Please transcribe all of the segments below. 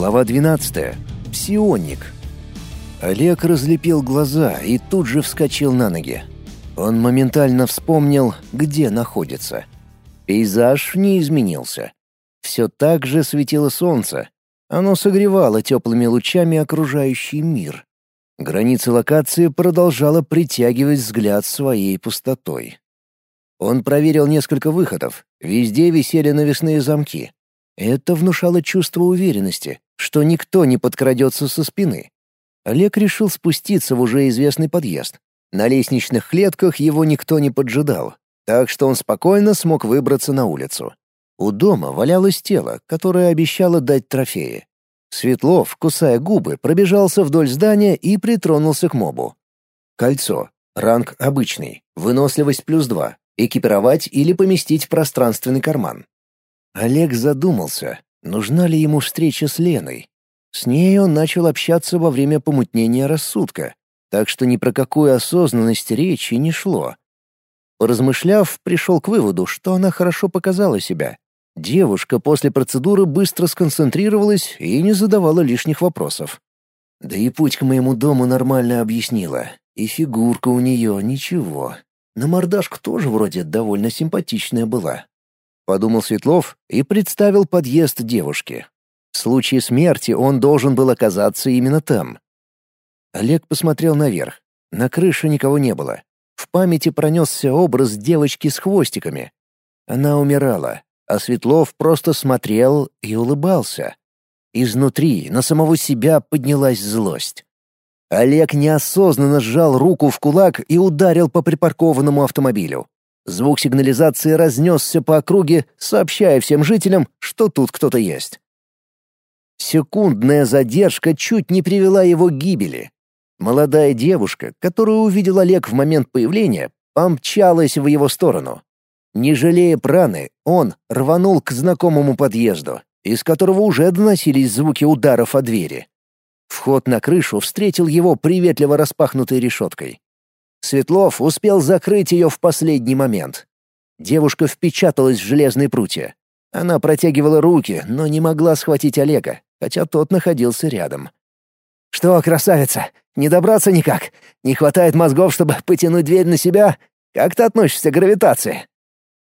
Глава 12. Псионник. Олег разлепил глаза и тут же вскочил на ноги. Он моментально вспомнил, где находится. Пейзаж не изменился. Все так же светило солнце. Оно согревало теплыми лучами окружающий мир. Граница локации продолжала притягивать взгляд своей пустотой. Он проверил несколько выходов. Везде висели навесные замки. Это внушало чувство уверенности, что никто не подкрадется со спины. Олег решил спуститься в уже известный подъезд. На лестничных клетках его никто не поджидал, так что он спокойно смог выбраться на улицу. У дома валялось тело, которое обещало дать трофеи. Светлов, кусая губы, пробежался вдоль здания и притронулся к мобу. Кольцо. Ранг обычный. Выносливость плюс два. Экипировать или поместить в пространственный карман. Олег задумался, нужна ли ему встреча с Леной. С ней он начал общаться во время помутнения рассудка, так что ни про какую осознанность речи не шло. Поразмышляв, пришел к выводу, что она хорошо показала себя. Девушка после процедуры быстро сконцентрировалась и не задавала лишних вопросов. Да и путь к моему дому нормально объяснила, и фигурка у нее ничего. На мордашку тоже вроде довольно симпатичная была. Подумал Светлов и представил подъезд девушки. В случае смерти он должен был оказаться именно там. Олег посмотрел наверх. На крыше никого не было. В памяти пронесся образ девочки с хвостиками. Она умирала, а Светлов просто смотрел и улыбался. Изнутри на самого себя поднялась злость. Олег неосознанно сжал руку в кулак и ударил по припаркованному автомобилю. Звук сигнализации разнесся по округе, сообщая всем жителям, что тут кто-то есть. Секундная задержка чуть не привела его к гибели. Молодая девушка, которую увидел Олег в момент появления, помчалась в его сторону. Не жалея праны, он рванул к знакомому подъезду, из которого уже доносились звуки ударов о двери. Вход на крышу встретил его приветливо распахнутой решеткой. Светлов успел закрыть ее в последний момент. Девушка впечаталась в железные прутья. Она протягивала руки, но не могла схватить Олега, хотя тот находился рядом. «Что, красавица, не добраться никак? Не хватает мозгов, чтобы потянуть дверь на себя? Как ты относишься к гравитации?»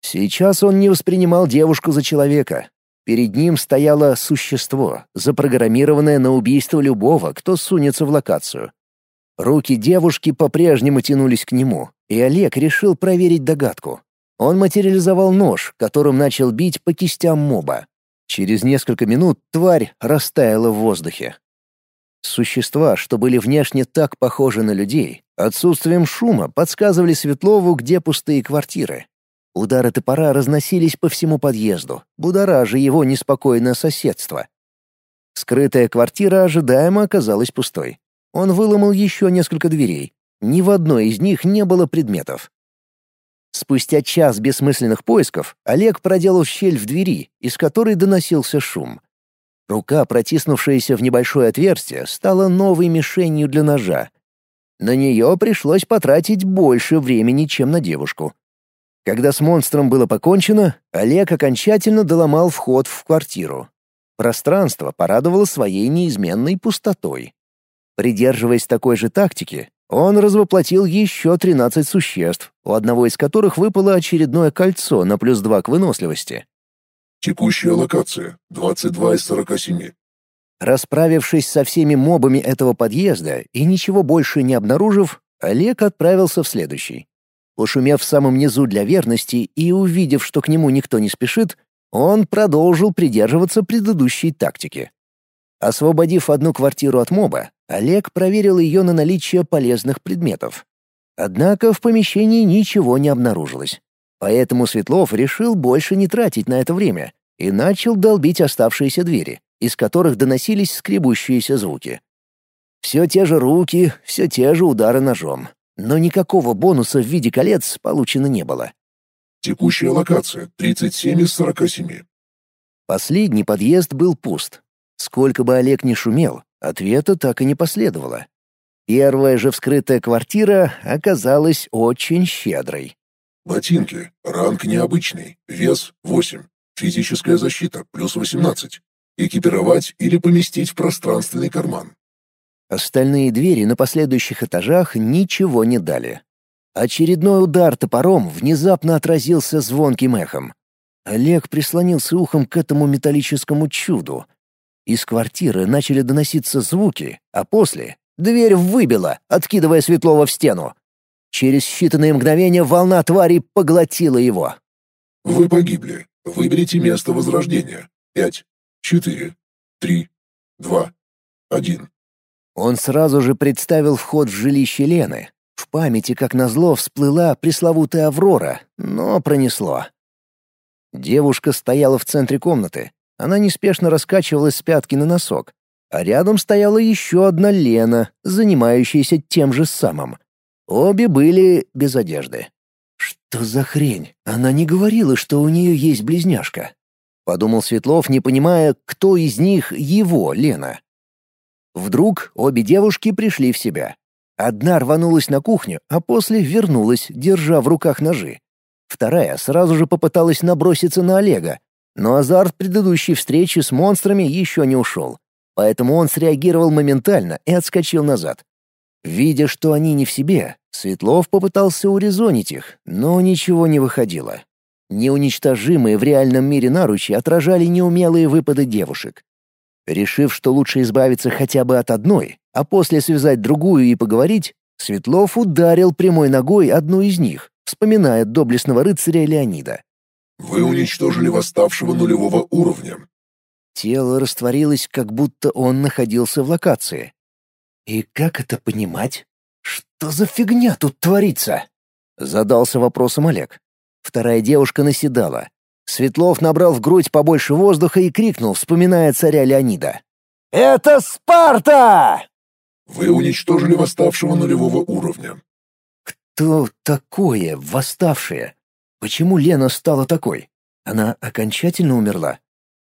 Сейчас он не воспринимал девушку за человека. Перед ним стояло существо, запрограммированное на убийство любого, кто сунется в локацию. Руки девушки по-прежнему тянулись к нему, и Олег решил проверить догадку. Он материализовал нож, которым начал бить по кистям моба. Через несколько минут тварь растаяла в воздухе. Существа, что были внешне так похожи на людей, отсутствием шума подсказывали Светлову, где пустые квартиры. Удары топора разносились по всему подъезду, будоража его неспокойное соседство. Скрытая квартира ожидаемо оказалась пустой. Он выломал еще несколько дверей. Ни в одной из них не было предметов. Спустя час бессмысленных поисков Олег проделал щель в двери, из которой доносился шум. Рука, протиснувшаяся в небольшое отверстие, стала новой мишенью для ножа. На нее пришлось потратить больше времени, чем на девушку. Когда с монстром было покончено, Олег окончательно доломал вход в квартиру. Пространство порадовало своей неизменной пустотой. Придерживаясь такой же тактики, он развоплотил еще 13 существ, у одного из которых выпало очередное кольцо на плюс 2 к выносливости. Текущая локация — 22 из 47. Расправившись со всеми мобами этого подъезда и ничего больше не обнаружив, Олег отправился в следующий. Пошумев в самом низу для верности и увидев, что к нему никто не спешит, он продолжил придерживаться предыдущей тактики. Освободив одну квартиру от моба, Олег проверил ее на наличие полезных предметов. Однако в помещении ничего не обнаружилось. Поэтому Светлов решил больше не тратить на это время и начал долбить оставшиеся двери, из которых доносились скребущиеся звуки. Все те же руки, все те же удары ножом. Но никакого бонуса в виде колец получено не было. Текущая локация — 37 из 47. Последний подъезд был пуст. Сколько бы Олег ни шумел, Ответа так и не последовало. Первая же вскрытая квартира оказалась очень щедрой. Ботинки. Ранг необычный. Вес 8. Физическая защита плюс 18. Экипировать или поместить в пространственный карман. Остальные двери на последующих этажах ничего не дали. Очередной удар топором внезапно отразился звонким эхом. Олег прислонился ухом к этому металлическому чуду. Из квартиры начали доноситься звуки, а после дверь выбила, откидывая Светлова в стену. Через считанные мгновения волна твари поглотила его. Вы погибли. Выберите место возрождения. Пять, четыре, три, два, один. Он сразу же представил вход в жилище Лены. В памяти, как назло, всплыла пресловутая Аврора, но пронесло. Девушка стояла в центре комнаты. Она неспешно раскачивалась с пятки на носок. А рядом стояла еще одна Лена, занимающаяся тем же самым. Обе были без одежды. «Что за хрень? Она не говорила, что у нее есть близняшка», — подумал Светлов, не понимая, кто из них его, Лена. Вдруг обе девушки пришли в себя. Одна рванулась на кухню, а после вернулась, держа в руках ножи. Вторая сразу же попыталась наброситься на Олега, но азарт предыдущей встречи с монстрами еще не ушел, поэтому он среагировал моментально и отскочил назад. Видя, что они не в себе, Светлов попытался урезонить их, но ничего не выходило. Неуничтожимые в реальном мире наручи отражали неумелые выпады девушек. Решив, что лучше избавиться хотя бы от одной, а после связать другую и поговорить, Светлов ударил прямой ногой одну из них, вспоминая доблестного рыцаря Леонида. «Вы уничтожили восставшего нулевого уровня». Тело растворилось, как будто он находился в локации. «И как это понимать? Что за фигня тут творится?» Задался вопросом Олег. Вторая девушка наседала. Светлов набрал в грудь побольше воздуха и крикнул, вспоминая царя Леонида. «Это Спарта!» «Вы уничтожили восставшего нулевого уровня». «Кто такое восставшее? Почему Лена стала такой? Она окончательно умерла?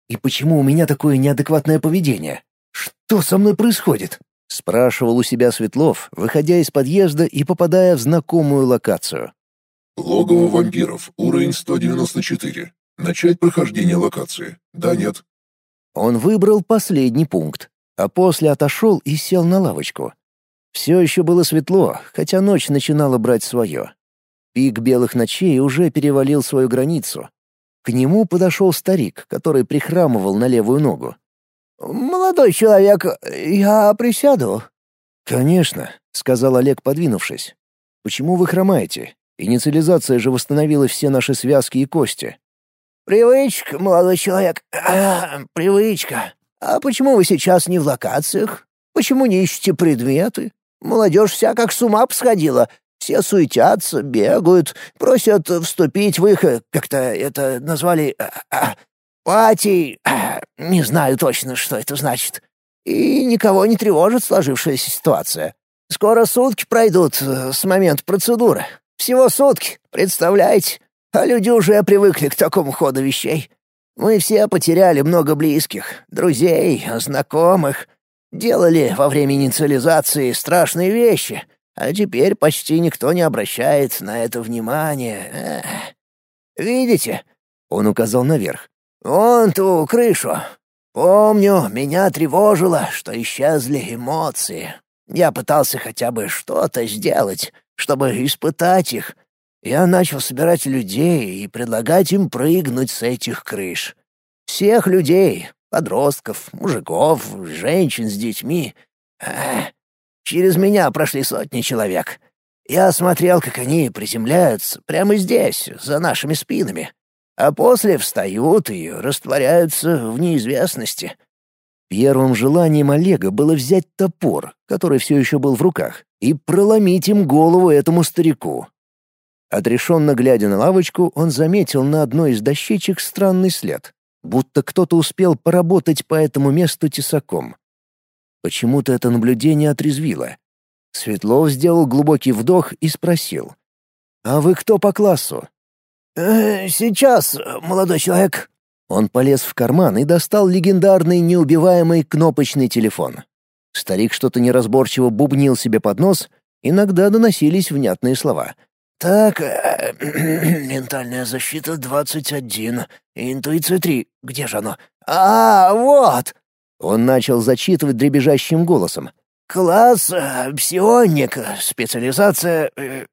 И почему у меня такое неадекватное поведение? Что со мной происходит?» Спрашивал у себя Светлов, выходя из подъезда и попадая в знакомую локацию. «Логово вампиров, уровень 194. Начать прохождение локации. Да, нет. Он выбрал последний пункт, а после отошел и сел на лавочку. Все еще было светло, хотя ночь начинала брать свое. Пик белых ночей уже перевалил свою границу. К нему подошел старик, который прихрамывал на левую ногу. «Молодой человек, я присяду?» «Конечно», — сказал Олег, подвинувшись. «Почему вы хромаете? Инициализация же восстановила все наши связки и кости. «Привычка, молодой человек, привычка. А почему вы сейчас не в локациях? Почему не ищете предметы? Молодежь вся как с ума посходила. Все суетятся, бегают, просят вступить в их, как-то это назвали, а, а, пати, а, не знаю точно, что это значит. И никого не тревожит сложившаяся ситуация. Скоро сутки пройдут э, с момента процедуры. Всего сутки, представляете? А люди уже привыкли к такому ходу вещей. Мы все потеряли много близких, друзей, знакомых. Делали во время инициализации страшные вещи, а теперь почти никто не обращает на это внимания. Видите?» — он указал наверх. «Вон ту крышу. Помню, меня тревожило, что исчезли эмоции. Я пытался хотя бы что-то сделать, чтобы испытать их, я начал собирать людей и предлагать им прыгнуть с этих крыш. Всех людей, подростков, мужиков, женщин с детьми. Эх, через меня прошли сотни человек. Я смотрел, как они приземляются прямо здесь, за нашими спинами, а после встают и растворяются в неизвестности. Первым желанием Олега было взять топор, который все еще был в руках, и проломить им голову этому старику. Отрешенно глядя на лавочку, он заметил на одной из дощечек странный след, будто кто-то успел поработать по этому месту тесаком. Почему-то это наблюдение отрезвило. Светлов сделал глубокий вдох и спросил. «А вы кто по классу?» «Э, «Сейчас, молодой человек». Он полез в карман и достал легендарный неубиваемый кнопочный телефон. Старик что-то неразборчиво бубнил себе под нос, иногда доносились внятные слова — Так, э, ментальная защита 21, интуиция 3. Где же оно? А, вот!» Он начал зачитывать дребезжащим голосом. «Класс э, псионик, специализация э,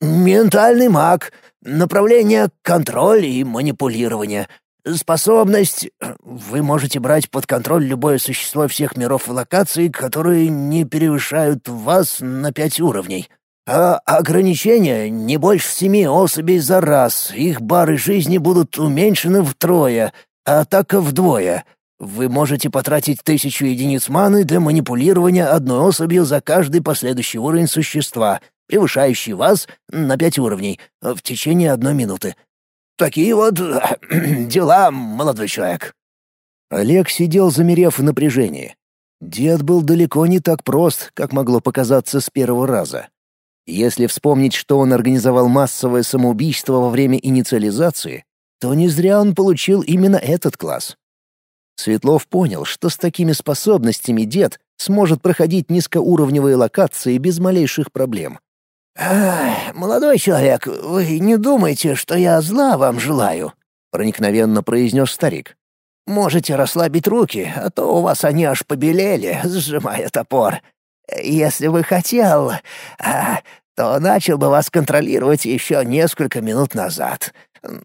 ментальный маг, направление контроль и манипулирование, способность вы можете брать под контроль любое существо всех миров и локаций, которые не превышают вас на пять уровней. А ограничение не больше семи особей за раз, их бары жизни будут уменьшены втрое, а атака вдвое — вы можете потратить тысячу единиц маны для манипулирования одной особью за каждый последующий уровень существа, превышающий вас на пять уровней, в течение одной минуты. Такие вот дела, молодой человек». Олег сидел, замерев в напряжении. Дед был далеко не так прост, как могло показаться с первого раза. Если вспомнить, что он организовал массовое самоубийство во время инициализации, то не зря он получил именно этот класс. Светлов понял, что с такими способностями дед сможет проходить низкоуровневые локации без малейших проблем. «Молодой человек, вы не думайте, что я зла вам желаю», — проникновенно произнес старик. «Можете расслабить руки, а то у вас они аж побелели, сжимая топор. Если бы хотел, а, то начал бы вас контролировать еще несколько минут назад.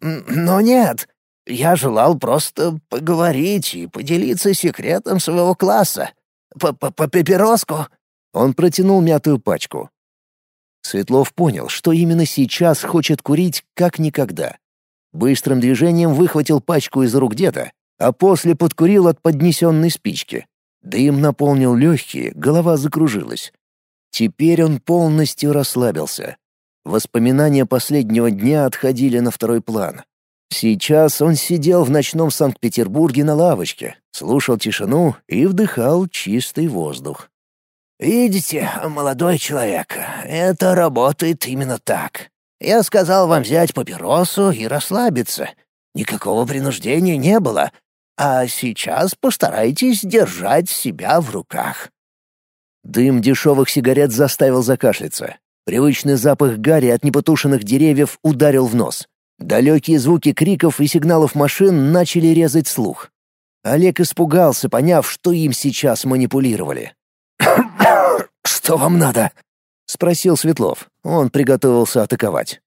Но нет, я желал просто поговорить и поделиться секретом своего класса. По папироску Он протянул мятую пачку. Светлов понял, что именно сейчас хочет курить как никогда. Быстрым движением выхватил пачку из рук деда, а после подкурил от поднесенной спички. Дым наполнил легкие, голова закружилась. Теперь он полностью расслабился. Воспоминания последнего дня отходили на второй план. Сейчас он сидел в ночном Санкт-Петербурге на лавочке, слушал тишину и вдыхал чистый воздух. «Видите, молодой человек, это работает именно так. Я сказал вам взять папиросу и расслабиться. Никакого принуждения не было. А сейчас постарайтесь держать себя в руках». Дым дешевых сигарет заставил закашляться. Привычный запах гари от непотушенных деревьев ударил в нос. Далекие звуки криков и сигналов машин начали резать слух. Олег испугался, поняв, что им сейчас манипулировали. «Что вам надо?» — спросил Светлов. Он приготовился атаковать.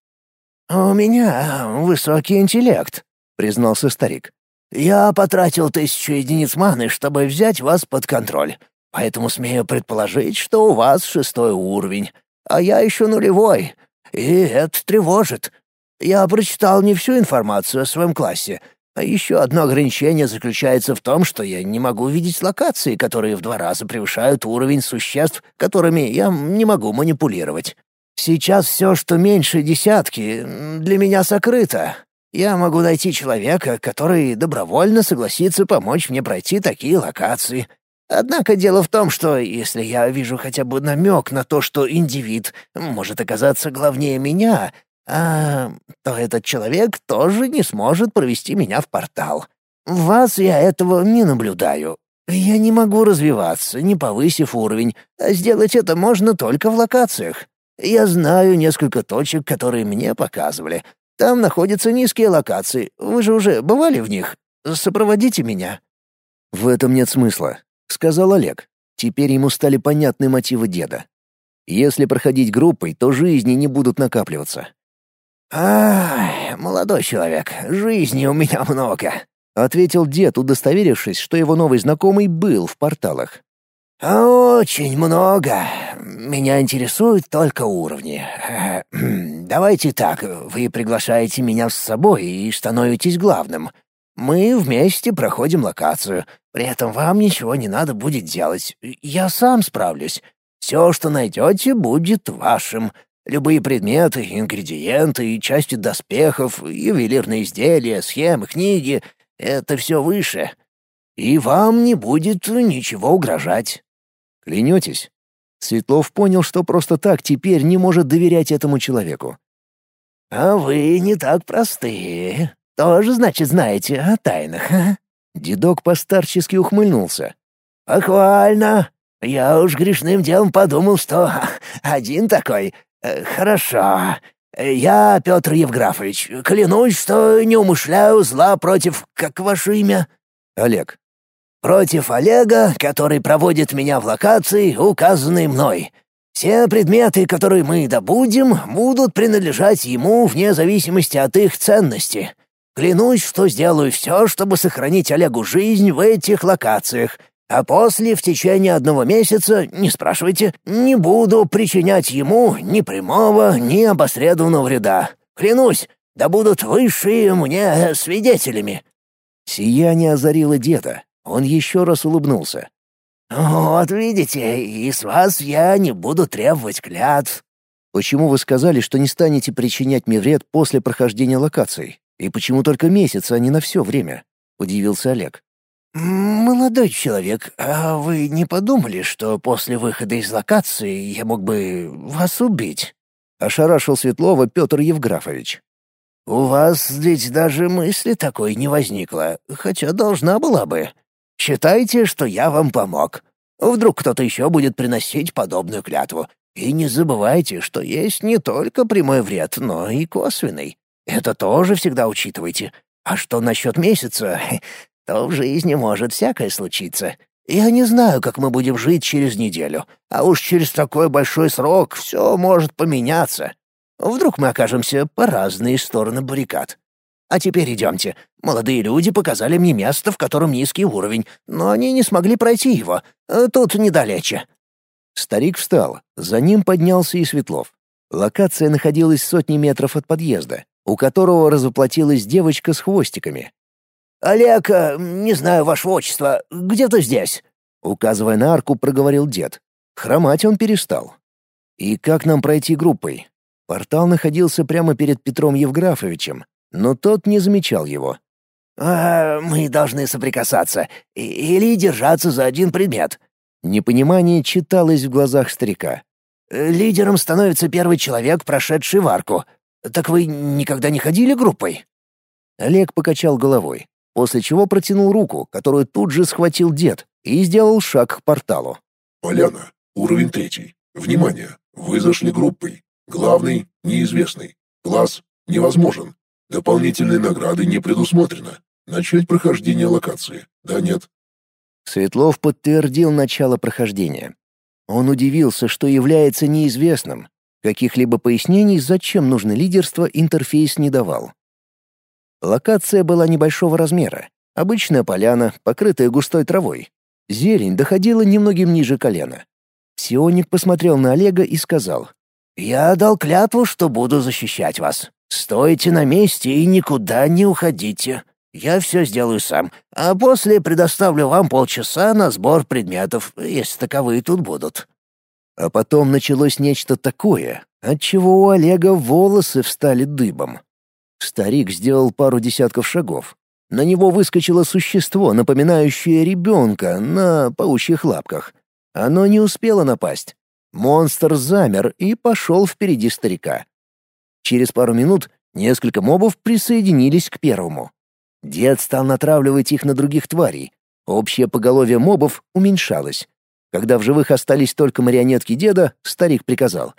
«У меня высокий интеллект», — признался старик. «Я потратил тысячу единиц маны, чтобы взять вас под контроль, поэтому смею предположить, что у вас шестой уровень, а я еще нулевой, и это тревожит. Я прочитал не всю информацию о своем классе, а еще одно ограничение заключается в том, что я не могу видеть локации, которые в два раза превышают уровень существ, которыми я не могу манипулировать. Сейчас все, что меньше десятки, для меня сокрыто. Я могу найти человека, который добровольно согласится помочь мне пройти такие локации. Однако дело в том, что если я вижу хотя бы намек на то, что индивид может оказаться главнее меня, а, то этот человек тоже не сможет провести меня в портал. Вас я этого не наблюдаю. Я не могу развиваться, не повысив уровень, а сделать это можно только в локациях. Я знаю несколько точек, которые мне показывали. Там находятся низкие локации. Вы же уже бывали в них? Сопроводите меня». «В этом нет смысла», — сказал Олег. Теперь ему стали понятны мотивы деда. Если проходить группой, то жизни не будут накапливаться. «Ай, молодой человек, жизни у меня много», — ответил дед, удостоверившись, что его новый знакомый был в порталах. «Очень много. Меня интересуют только уровни. Давайте так, вы приглашаете меня с собой и становитесь главным. Мы вместе проходим локацию. При этом вам ничего не надо будет делать. Я сам справлюсь. Все, что найдете, будет вашим. Любые предметы, ингредиенты и части доспехов, ювелирные изделия, схемы, книги — это все выше. И вам не будет ничего угрожать. Клянетесь? Светлов понял, что просто так теперь не может доверять этому человеку. «А вы не так простые. Тоже, значит, знаете о тайнах, а?» Дедок постарчески ухмыльнулся. «Похвально. Я уж грешным делом подумал, что один такой «Хорошо. Я Петр Евграфович. Клянусь, что не умышляю зла против... Как ваше имя?» «Олег». «Против Олега, который проводит меня в локации, указанной мной. Все предметы, которые мы добудем, будут принадлежать ему вне зависимости от их ценности. Клянусь, что сделаю все, чтобы сохранить Олегу жизнь в этих локациях, а после, в течение одного месяца, не спрашивайте, не буду причинять ему ни прямого, ни обосредованного вреда. Клянусь, да будут высшие мне свидетелями». Сияние озарило деда. Он еще раз улыбнулся. «Вот видите, и с вас я не буду требовать клятв». «Почему вы сказали, что не станете причинять мне вред после прохождения локаций?» И почему только месяц, а не на все время?» — удивился Олег. «Молодой человек, а вы не подумали, что после выхода из локации я мог бы вас убить?» — ошарашил Светлова Петр Евграфович. «У вас ведь даже мысли такой не возникло, хотя должна была бы. Считайте, что я вам помог. Вдруг кто-то еще будет приносить подобную клятву. И не забывайте, что есть не только прямой вред, но и косвенный. Это тоже всегда учитывайте. А что насчет месяца? То в жизни может всякое случиться. Я не знаю, как мы будем жить через неделю, а уж через такой большой срок все может поменяться. Вдруг мы окажемся по разные стороны баррикад. А теперь идемте. Молодые люди показали мне место, в котором низкий уровень, но они не смогли пройти его. Тут недалече». Старик встал. За ним поднялся и Светлов. Локация находилась сотни метров от подъезда у которого развоплотилась девочка с хвостиками. «Олег, э, не знаю вашего отчества, где-то здесь», — указывая на арку, проговорил дед. Хромать он перестал. «И как нам пройти группой?» Портал находился прямо перед Петром Евграфовичем, но тот не замечал его. «А, «Мы должны соприкасаться или держаться за один предмет». Непонимание читалось в глазах старика. «Лидером становится первый человек, прошедший в арку. Так вы никогда не ходили группой?» Олег покачал головой, после чего протянул руку, которую тут же схватил дед, и сделал шаг к порталу. «Поляна, уровень третий. Внимание! Вы зашли группой. Главный — неизвестный. Класс — невозможен. Дополнительные награды не предусмотрено. Начать прохождение локации. Да, нет?» Светлов подтвердил начало прохождения. Он удивился, что является неизвестным, Каких-либо пояснений, зачем нужно лидерство, интерфейс не давал. Локация была небольшого размера. Обычная поляна, покрытая густой травой. Зелень доходила немногим ниже колена. Сионик посмотрел на Олега и сказал, «Я дал клятву, что буду защищать вас. Стойте на месте и никуда не уходите. Я все сделаю сам, а после предоставлю вам полчаса на сбор предметов, если таковые тут будут». А потом началось нечто такое, от чего у Олега волосы встали дыбом. Старик сделал пару десятков шагов. На него выскочило существо, напоминающее ребенка на паучьих лапках. Оно не успело напасть. Монстр замер и пошел впереди старика. Через пару минут несколько мобов присоединились к первому. Дед стал натравливать их на других тварей. Общее поголовье мобов уменьшалось. Когда в живых остались только марионетки деда, старик приказал.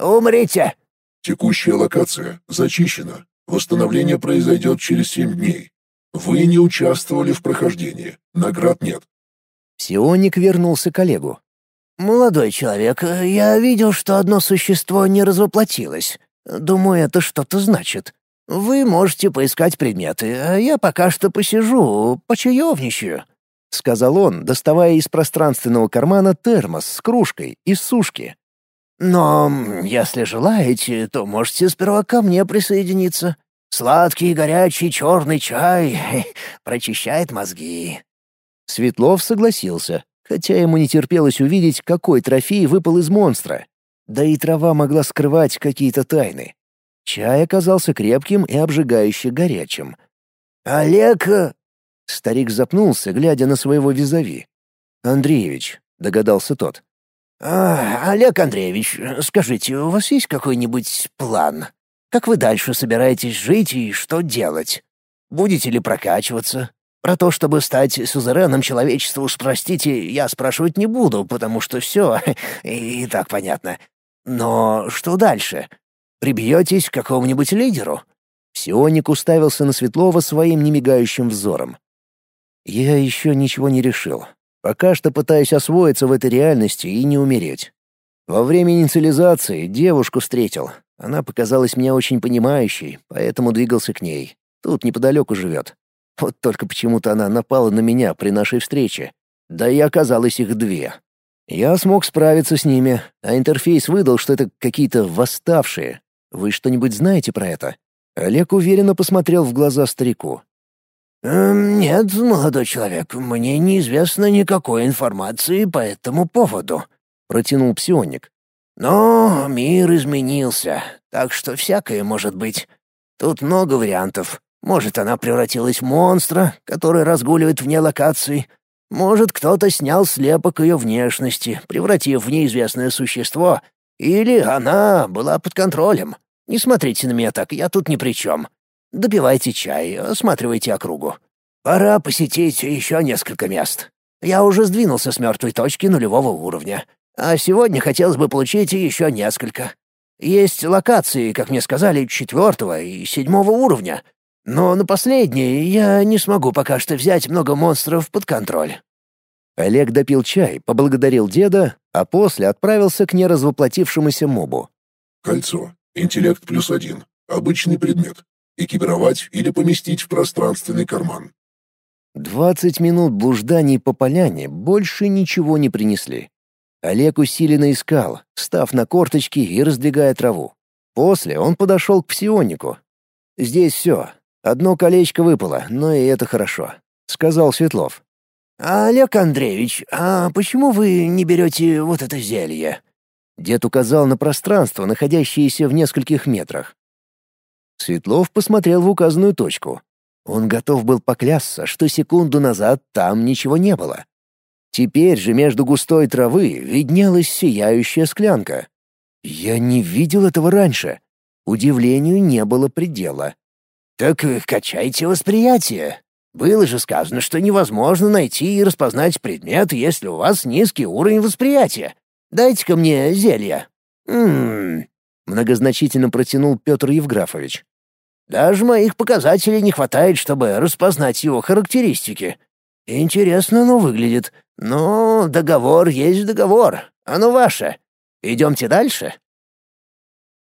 «Умрите!» «Текущая локация зачищена. Восстановление произойдет через семь дней. Вы не участвовали в прохождении. Наград нет». Сионик вернулся к Олегу. «Молодой человек, я видел, что одно существо не развоплотилось. Думаю, это что-то значит. Вы можете поискать предметы, а я пока что посижу, почаевничаю. — сказал он, доставая из пространственного кармана термос с кружкой из сушки. «Но, если желаете, то можете сперва ко мне присоединиться. Сладкий горячий черный чай прочищает мозги». Светлов согласился, хотя ему не терпелось увидеть, какой трофей выпал из монстра. Да и трава могла скрывать какие-то тайны. Чай оказался крепким и обжигающе горячим. «Олег Старик запнулся, глядя на своего визави. «Андреевич», — догадался тот. «А, Олег Андреевич, скажите, у вас есть какой-нибудь план? Как вы дальше собираетесь жить и что делать? Будете ли прокачиваться? Про то, чтобы стать сузереном человечества, уж простите, я спрашивать не буду, потому что все и так понятно. Но что дальше? Прибьетесь к какому-нибудь лидеру?» Псионик уставился на Светлова своим немигающим взором. «Я еще ничего не решил. Пока что пытаюсь освоиться в этой реальности и не умереть. Во время инициализации девушку встретил. Она показалась мне очень понимающей, поэтому двигался к ней. Тут неподалеку живет. Вот только почему-то она напала на меня при нашей встрече. Да и оказалось их две. Я смог справиться с ними, а интерфейс выдал, что это какие-то восставшие. Вы что-нибудь знаете про это? Олег уверенно посмотрел в глаза старику. «Эм, «Нет, молодой человек, мне неизвестно никакой информации по этому поводу», — протянул псионик. «Но мир изменился, так что всякое может быть. Тут много вариантов. Может, она превратилась в монстра, который разгуливает вне локации. Может, кто-то снял слепок ее внешности, превратив в неизвестное существо. Или она была под контролем. Не смотрите на меня так, я тут ни при чем. Допивайте чай, осматривайте округу. Пора посетить еще несколько мест. Я уже сдвинулся с мертвой точки нулевого уровня. А сегодня хотелось бы получить еще несколько. Есть локации, как мне сказали, четвертого и седьмого уровня — но на последнее я не смогу пока что взять много монстров под контроль». Олег допил чай, поблагодарил деда, а после отправился к неразвоплотившемуся мобу. «Кольцо. Интеллект плюс один. Обычный предмет. Экипировать или поместить в пространственный карман». Двадцать минут блужданий по поляне больше ничего не принесли. Олег усиленно искал, став на корточки и раздвигая траву. После он подошел к псионику. Здесь все, Одно колечко выпало, но и это хорошо», — сказал Светлов. «Олег Андреевич, а почему вы не берете вот это зелье?» Дед указал на пространство, находящееся в нескольких метрах. Светлов посмотрел в указанную точку. Он готов был поклясться, что секунду назад там ничего не было. Теперь же между густой травы виднелась сияющая склянка. Я не видел этого раньше. Удивлению не было предела. «Так качайте восприятие. Было же сказано, что невозможно найти и распознать предмет, если у вас низкий уровень восприятия. Дайте-ка мне зелье». «Ммм...» — многозначительно протянул Петр Евграфович. «Даже моих показателей не хватает, чтобы распознать его характеристики. Интересно оно выглядит. Но договор есть договор. Оно ваше. Идемте дальше».